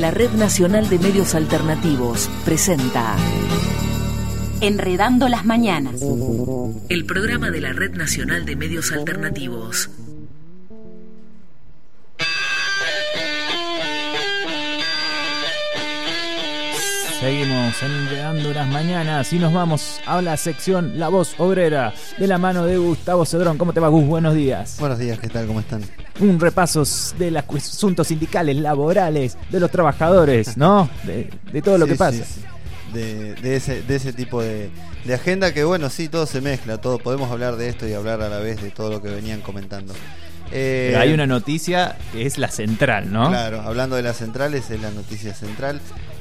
La Red Nacional de Medios Alternativos presenta Enredando las Mañanas. el programa de la Red Nacional de Medios Alternativos. Seguimos enredando las mañanas y nos vamos a la sección La Voz Obrera de la mano de Gustavo Cedrón. ¿Cómo te va, Gus? Buenos días. Buenos días, ¿qué tal? ¿Cómo están? Un repaso de los asuntos sindicales, laborales, de los trabajadores, ¿no? De, de todo lo que pasa. sí. De, de ese, de ese tipo de, de agenda que, bueno, sí, todo se mezcla, todo podemos hablar de esto y hablar a la vez de todo lo que venían comentando. Eh, Pero hay una noticia que es la central, ¿no? Claro, hablando de las centrales, es la noticia central.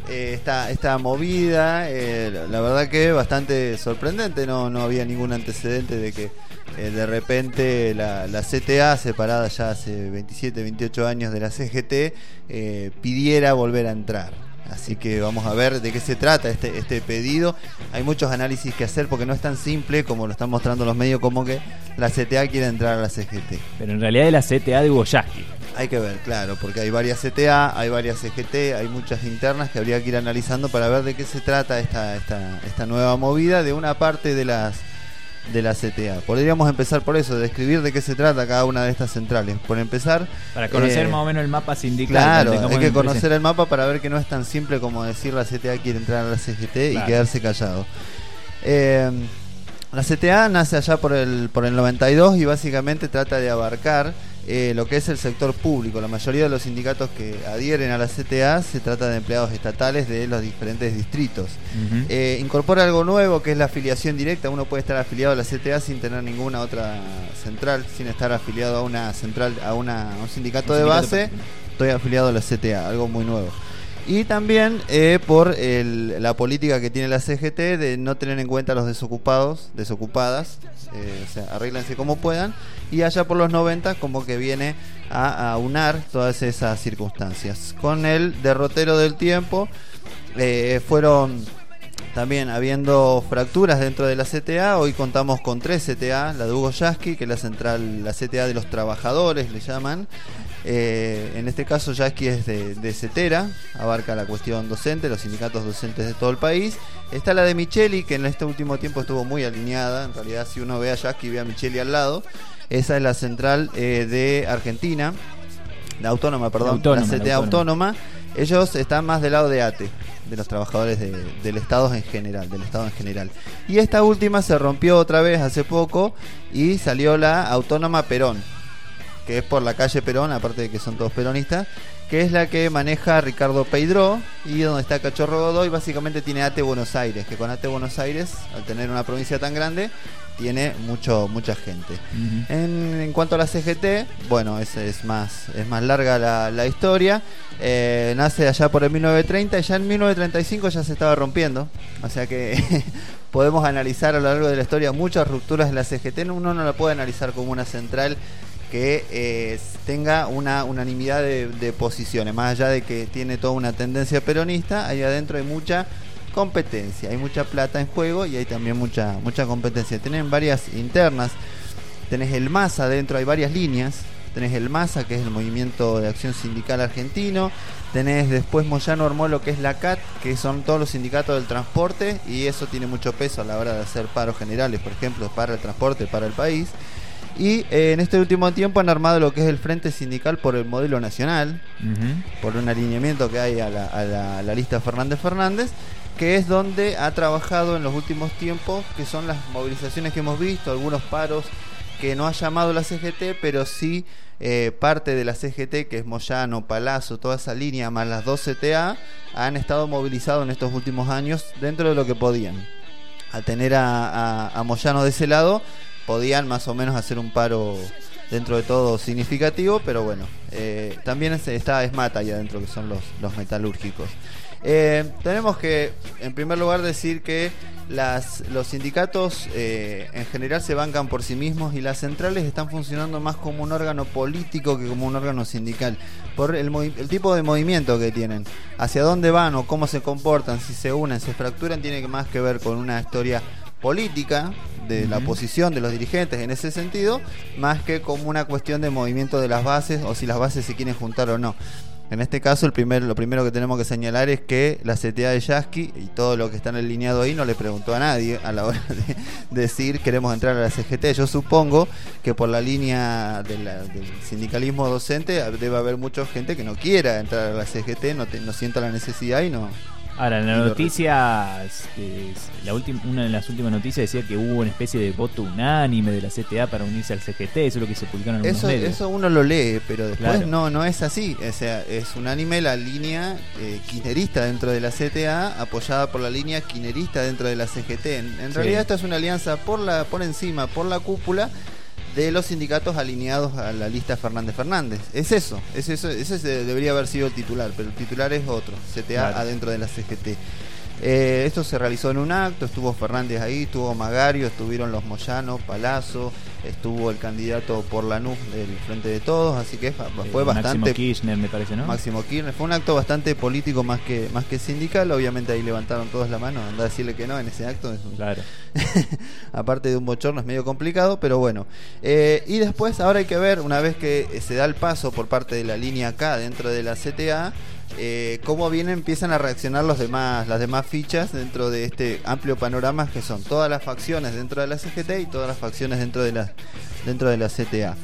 Eh, esta, esta movida, eh, la- verdad que bastante sorprendente, no, no había ningún antecedente de que eh, de repente la, la CTA, separada ya hace 27, 28 años de la CGT, eh, pidiera volver a entrar. Así que vamos a ver de qué se trata este, este pedido. Hay muchos análisis que hacer porque no es tan simple como lo están mostrando los medios como que la CTA quiere entrar a la CGT. Pero en realidad es la CTA de Boyaski. Hay que ver, claro, porque hay varias CTA, hay varias CGT, hay muchas internas que habría que ir analizando para ver de qué se trata esta, esta, esta nueva movida de una parte de las de la CTA. Podríamos empezar por eso, describir de qué se trata cada una de estas centrales. Por empezar, Para conocer eh, más o menos el mapa sindical. Claro, hay que conocer presente. el mapa para ver que no es tan simple como decir la CTA quiere entrar a la CGT y quedarse callado. Eh, la CTA nace allá por el, por el 92 y básicamente trata de abarcar eh, lo que es el sector público. La mayoría de los sindicatos que adhieren a la CTA se trata de empleados estatales de los diferentes distritos. Eh, incorpora algo nuevo que es la afiliación directa. Uno puede estar afiliado a la CTA sin tener ninguna otra central, sin estar afiliado a una central, a, una, a un sindicato Un de base. Estoy afiliado a la CTA, algo muy nuevo. Y también eh, por el- la política que tiene la CGT de no tener en cuenta a los desocupados, desocupadas, eh, o sea, arréglense como puedan. Y allá por los 90 como que viene a, a unar todas esas circunstancias. Con el derrotero del tiempo eh, fueron también habiendo fracturas dentro de la CTA, hoy contamos con tres CTA, la de Hugo Yasky, que es la central, la CTA de los trabajadores, le llaman. Eh, en este caso Yasky es de, de CETERA, abarca la cuestión docente, los sindicatos docentes de todo el país. Está la de Micheli, que en este último tiempo estuvo muy alineada, en realidad si uno ve a Yasky ve a Micheli al lado. Esa es la central eh, de Argentina, la autónoma, perdón, autónoma, la autónoma. autónoma. Ellos están más del lado de ATE, de los trabajadores de- del Estado en general, del Estado en general. Y esta última se rompió otra vez hace poco y salió la Autónoma Perón, que es por la calle Perón, aparte de que son todos peronistas, que es la que maneja Ricardo Peidró y donde está Cachorro Godoy, básicamente tiene ATE Buenos Aires, que con ATE Buenos Aires, al tener una provincia tan grande, tiene mucho mucha gente. En, en cuanto a la CGT, bueno, es, es más es más larga la, la historia. Eh, nace allá por el 1930 y ya en 1935 ya se estaba rompiendo. O sea que podemos analizar a lo largo de la historia muchas rupturas de la CGT. Uno no la puede analizar como una central que eh, tenga una unanimidad de, posiciones. Más allá de que tiene toda una tendencia peronista, ahí adentro hay mucha competencia, hay mucha plata en juego y hay también mucha mucha competencia. Tienen varias internas, tenés el MASA adentro, hay varias líneas. Tenés el MASA, que es el Movimiento de Acción Sindical Argentino. Tenés después Moyano armó lo que es la CAT, que son todos los sindicatos del transporte, y eso tiene mucho peso a la hora de hacer paros generales, por ejemplo, para el transporte, para el país. Y eh, en este último tiempo han armado lo que es el Frente Sindical por el modelo nacional, por un alineamiento que hay a la, a la- a la lista Fernández Fernández, que es donde ha trabajado en los últimos tiempos, que son las movilizaciones que hemos visto, algunos paros que no ha llamado la CGT, pero sí eh, parte de la CGT, que es Moyano, Palazzo, toda esa línea, más las dos CTA, han estado movilizados en estos últimos años dentro de lo que podían. Al tener a, a- a Moyano de ese lado, podían más o menos hacer un paro dentro de todo significativo, pero bueno, eh, también es- está Esmata ahí adentro, que son los, los metalúrgicos. Eh, tenemos que, en primer lugar, decir que las, los sindicatos eh, en general se bancan por sí mismos y las centrales están funcionando más como un órgano político que como un órgano sindical, por el, el tipo de movimiento que tienen, hacia dónde van o cómo se comportan, si se unen, se fracturan, tiene más que ver con una historia política de la Ujú. posición de los dirigentes en ese sentido, más que como una cuestión de movimiento de las bases o si las bases se quieren juntar o no. En este caso, el primer, lo primero que tenemos que señalar es que la CTA de Yasky y todo lo que está en el lineado ahí no le preguntó a nadie a la hora de decir queremos entrar a la CGT. Yo supongo que por la línea de del sindicalismo docente debe haber mucha gente que no quiera entrar a la CGT, no, no sienta la necesidad y no, Ahora, en la noticia, la última, una de las últimas noticias decía que hubo una especie de voto unánime de la CTA para unirse al CGT, eso es lo que se publicaron en eso, medios. Eso uno lo lee, pero después no no es así. O sea, es unánime la línea eh, dentro de la CTA, apoyada por la línea quinerista dentro de la CGT. En, realidad esta es una alianza por la por encima, por la cúpula de los sindicatos alineados a la lista Fernández Fernández. Es eso, es eso, ese debería haber sido el titular, pero el titular es otro, CTA adentro de la CGT. Eh, esto se realizó en un acto, estuvo Fernández ahí, estuvo Magario, estuvieron los Moyano, Palazzo, estuvo el candidato por la NUF del Frente de Todos, así que fue eh, bastante... Máximo Kirchner, me parece, ¿no? Máximo Kirchner, fue un acto bastante político más que más que sindical, obviamente ahí levantaron todos la mano, anda a decirle que no en ese acto. Claro. Aparte de un bochorno es medio complicado, pero bueno. Eh, y después, ahora hay que ver, una vez que se da el paso por parte de la línea K dentro de la CTA, eh, cómo bien empiezan a reaccionar los demás, las demás fichas dentro de este amplio panorama que son todas las facciones dentro de la CGT y todas las facciones dentro de la, dentro de la CTA.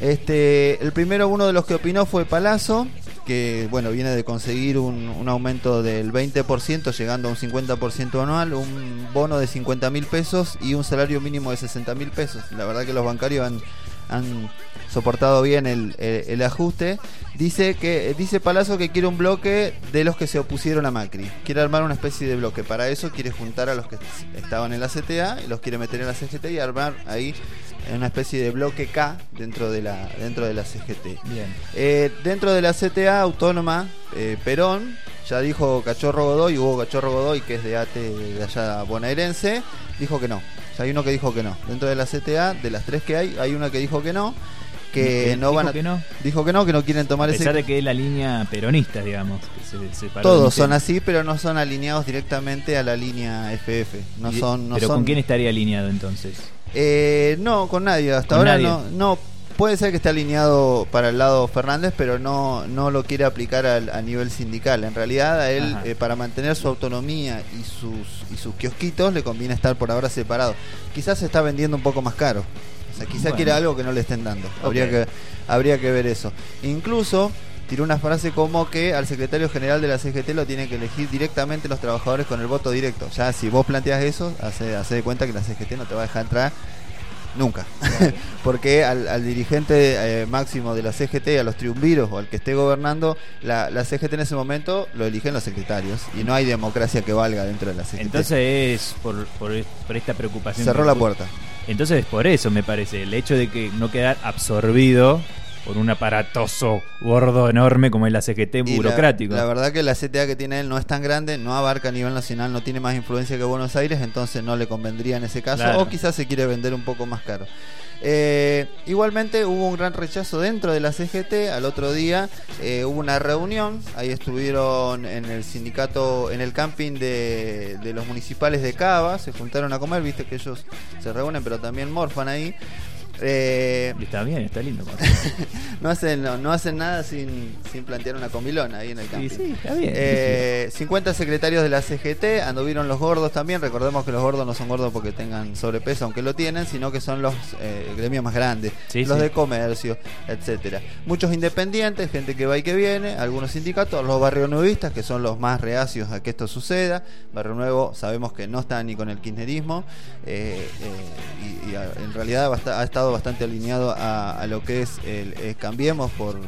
Este, el primero, uno de los que opinó fue Palazzo, que bueno, viene de conseguir un, un aumento del 20%, llegando a un 50% anual, un bono de 50 mil pesos y un salario mínimo de 60 mil pesos. La verdad que los bancarios han, han soportado bien el, ajuste. Dice que dice Palazzo que quiere un bloque de los que se opusieron a Macri. Quiere armar una especie de bloque. Para eso quiere juntar a los que estaban en la CTA y los quiere meter en la CGT y armar ahí una especie de bloque K dentro de la dentro de la CGT. Bien. Eh, dentro de la CTA autónoma eh, Perón ya dijo Cachorro Godoy, Hugo Cachorro Godoy, que es de ATE de allá bonaerense, dijo que no. Hay uno que dijo que no. Dentro de la CTA, de las tres que hay, hay una que dijo que no que no van a, que no. dijo que no que no quieren tomar a pesar ese de que es la línea peronista digamos todos son así pero no son alineados directamente a la línea FF no son pero con quién estaría alineado entonces eh, no con nadie hasta ahora no no puede ser que esté alineado para el lado Fernández pero no no lo quiere aplicar a nivel sindical en realidad a él eh, para mantener su autonomía y sus y sus kiosquitos le conviene estar por ahora separado quizás se está vendiendo un poco más caro quizá quiere algo que no le estén dando. Habría, que, habría que ver eso. Incluso tiró una frase como que al secretario general de la CGT lo tienen que elegir directamente los trabajadores con el voto directo. Ya si vos planteas eso, hace, hace de cuenta que la CGT no te va a dejar entrar nunca. Porque al, dirigente eh, máximo de la CGT, a los triunviros o al que esté gobernando, la, la, CGT en ese momento lo eligen los secretarios y no hay democracia que valga dentro de la CGT. Entonces es por, por, por esta preocupación. Cerró la puerta. Entonces por eso me parece, el hecho de que no quedar absorbido por un aparatoso gordo enorme como es la CGT burocrático. La, verdad que la CTA que tiene él no es tan grande, no abarca a nivel nacional, no tiene más influencia que Buenos Aires, entonces no le convendría en ese caso, o quizás se quiere vender un poco más caro. Eh, igualmente hubo un gran rechazo dentro de la CGT. Al otro día eh, hubo una reunión. Ahí estuvieron en el sindicato, en el camping de, de los municipales de Cava. Se juntaron a comer. Viste que ellos se reúnen, pero también morfan ahí. Eh, está bien, está lindo. no, hacen, no, hacen nada sin, sin plantear una comilona ahí en el campo. Sí, está bien. 50 eh, secretarios de la CGT, anduvieron los gordos también. Recordemos que los gordos no son gordos porque tengan sobrepeso, aunque lo tienen, sino que son los eh, gremios más grandes, los de comercio, etcétera. Muchos independientes, gente que va y que viene, algunos sindicatos, los barrios nuevistas, que son los más reacios a que esto suceda. Barrio Nuevo sabemos que no está ni con el kirchnerismo y, y, en realidad ha estado bastante alineado a, lo que es el, Cambiemos por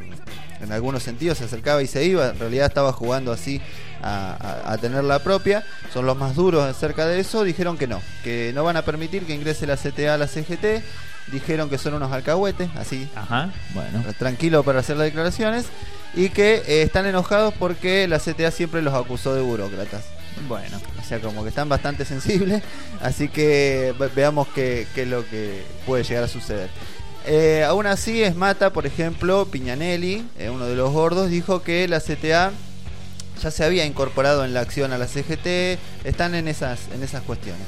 en algunos sentidos se acercaba y se iba, en realidad estaba jugando así a, tener la propia, son los más duros acerca de eso, dijeron que no, que no van a permitir que ingrese la CTA a la CGT, dijeron que son unos alcahuetes, así, bueno. tranquilo para hacer las declaraciones, y que eh, están enojados porque la CTA siempre los acusó de burócratas. Bueno. O sea, como que están bastante sensibles, así que veamos qué, es lo que puede llegar a suceder. Eh, aún así, es Mata, por ejemplo, Piñanelli, eh, uno de los gordos, dijo que la CTA ya se había incorporado en la acción a la CGT, están en esas, en esas cuestiones.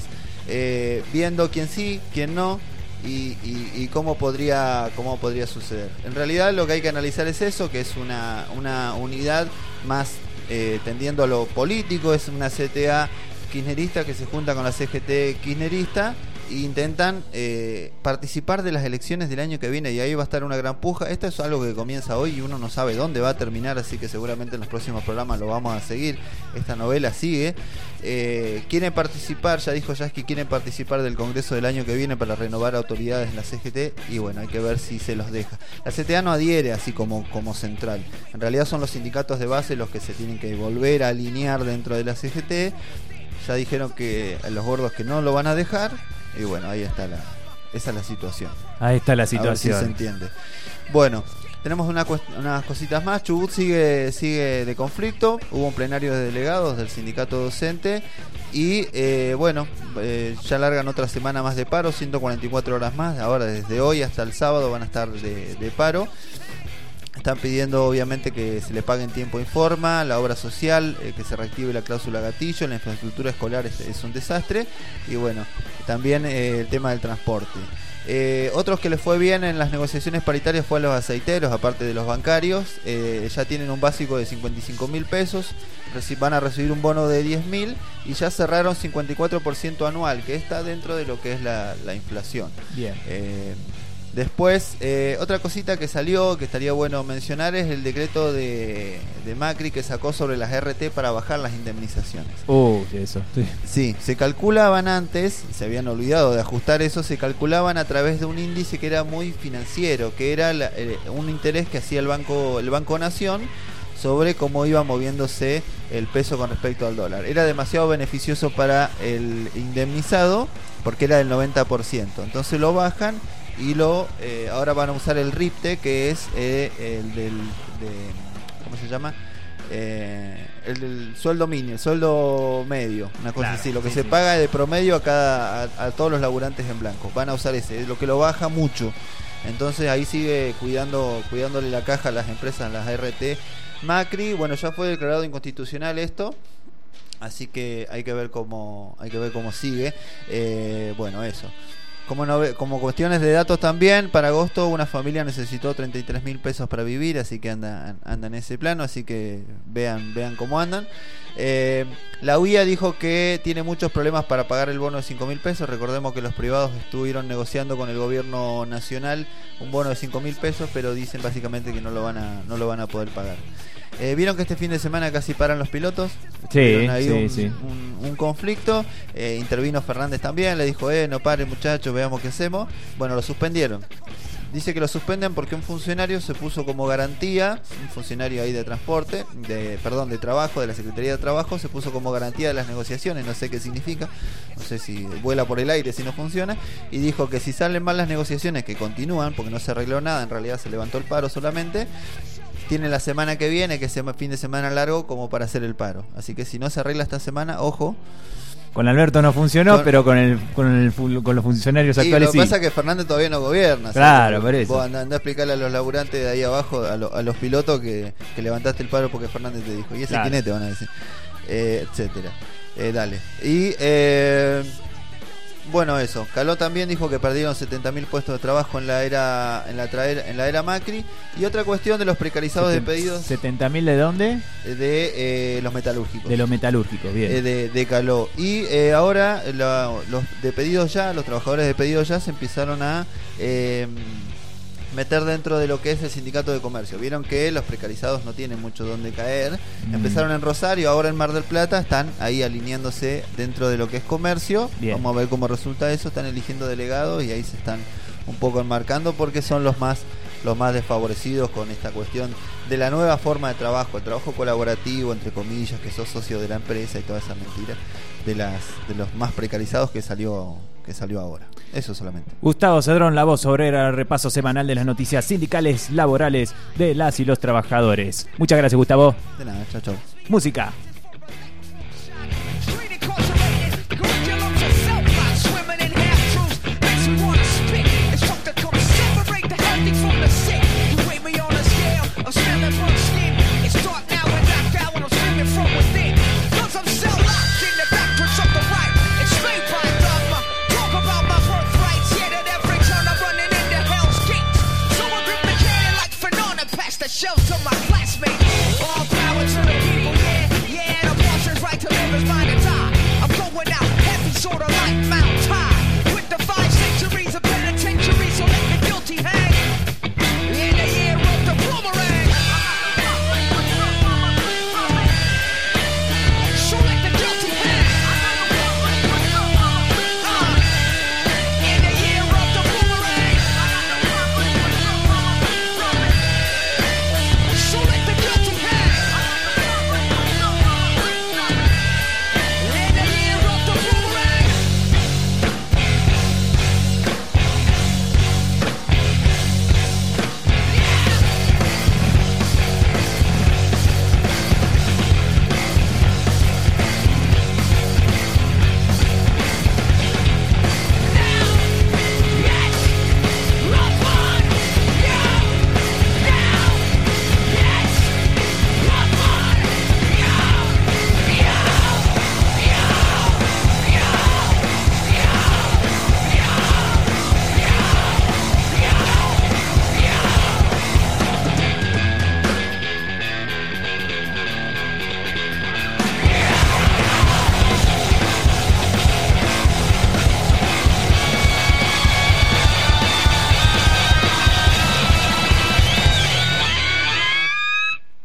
Eh, viendo quién sí, quién no, y, cómo, podría, cómo podría suceder. En realidad lo que hay que analizar es eso, que es una, una unidad más eh, tendiendo a lo político, es una CTA kirchnerista que se junta con la CGT kirchnerista intentan eh, participar de las elecciones del año que viene y ahí va a estar una gran puja. Esto es algo que comienza hoy y uno no sabe dónde va a terminar, así que seguramente en los próximos programas lo vamos a seguir. Esta novela sigue. Eh, quieren participar, ya dijo que quieren participar del Congreso del año que viene para renovar autoridades en la CGT y bueno, hay que ver si se los deja. La CTA no adhiere así como, como central. En realidad son los sindicatos de base los que se tienen que volver a alinear dentro de la CGT. Ya dijeron que los gordos que no lo van a dejar y bueno, ahí está la, esa es la situación. Ahí está la situación. A se entiende. Bueno, tenemos una, unas cositas más. Chubut sigue, sigue de conflicto. Hubo un plenario de delegados del sindicato docente. Y eh, bueno, eh, ya largan otra semana más de paro, 144 horas más. Ahora desde hoy hasta el sábado van a estar de, paro. Están pidiendo obviamente que se le pague en tiempo y forma, la obra social, eh, que se reactive la cláusula gatillo, la infraestructura escolar es, un desastre y bueno, también eh, el tema del transporte. Eh, otros que les fue bien en las negociaciones paritarias fue a los aceiteros, aparte de los bancarios, ya tienen un básico de 55 mil pesos, van a recibir un bono de 10 mil y ya cerraron 54% anual, que está dentro de lo que es la, la inflación. Bien. Después, eh, otra cosita que salió, que estaría bueno mencionar, es el decreto de, Macri que sacó sobre las RT para bajar las indemnizaciones. Uh, eso. Sí. se calculaban antes, se habían olvidado de ajustar eso, se calculaban a través de un índice que era muy financiero, que era eh, un interés que hacía el Banco, el Banco Nación sobre cómo iba moviéndose el peso con respecto al dólar. Era demasiado beneficioso para el indemnizado porque era del 90%. Entonces lo bajan y lo eh, ahora van a usar el RIPTE que es eh, el del ¿cómo se llama? Eh, el del sueldo mínimo, el sueldo medio, una cosa así, lo que se paga de promedio a cada a, todos los laburantes en blanco. Van a usar ese, es lo que lo baja mucho. Entonces ahí sigue cuidando cuidándole la caja a las empresas, las RT. Macri, bueno, ya fue declarado inconstitucional esto. Así que hay que ver cómo hay que ver cómo sigue. bueno, eso. Como, como cuestiones de datos también, para agosto una familia necesitó 33 mil pesos para vivir, así que anda, anda en ese plano, así que vean, vean cómo andan. Eh, la UIA dijo que tiene muchos problemas para pagar el bono de 5 mil pesos. Recordemos que los privados estuvieron negociando con el gobierno nacional un bono de 5 mil pesos, pero dicen básicamente que no lo van a, no lo van a poder pagar. Eh, Vieron que este fin de semana casi paran los pilotos. Sí, sí, un, conflicto. Eh, intervino Fernández también, le dijo, eh, no pare muchachos, veamos qué hacemos. Bueno, lo suspendieron. Dice que lo suspenden porque un funcionario se puso como garantía, un funcionario ahí de transporte, de perdón, de trabajo, de la Secretaría de Trabajo, se puso como garantía de las negociaciones, no sé qué significa, no sé si vuela por el aire, si no funciona, y dijo que si salen mal las negociaciones, que continúan, porque no se arregló nada, en realidad se levantó el paro solamente, tiene la semana que viene, que es fin de semana largo, como para hacer el paro. Así que si no se arregla esta semana, ojo. Con Alberto no funcionó, pero con el, con el con los funcionarios actuales lo que pasa es que Fernández todavía no gobierna. Claro, por eso. Vos andá, a explicarle a los laburantes de ahí abajo, a, los pilotos, que, levantaste el paro porque Fernández te dijo. Y ese quién van a decir. Eh, etcétera. Eh, dale. Y eh, bueno, eso. Caló también dijo que perdieron 70.000 puestos de trabajo en la era en la, traer, en la era Macri. Y otra cuestión de los precarizados de pedidos. ¿70.000 de dónde? De eh, los metalúrgicos. De los metalúrgicos, bien. Eh, de, de, Caló. Y eh, ahora los de pedidos ya, los trabajadores de pedidos ya se empezaron a meter dentro de lo que es el sindicato de comercio. Vieron que los precarizados no tienen mucho donde caer. Mm. Empezaron en Rosario, ahora en Mar del Plata, están ahí alineándose dentro de lo que es comercio. Vamos a ver cómo resulta eso. Están eligiendo delegados y ahí se están un poco enmarcando porque son los más los más desfavorecidos con esta cuestión de la nueva forma de trabajo, el trabajo colaborativo, entre comillas, que sos socio de la empresa y toda esa mentira de las de los más precarizados que salió que salió ahora. Eso solamente. Gustavo Cedrón, la voz obrera, repaso semanal de las noticias sindicales laborales de las y los trabajadores. Muchas gracias, Gustavo. De nada, chao, chao. Música. shelter.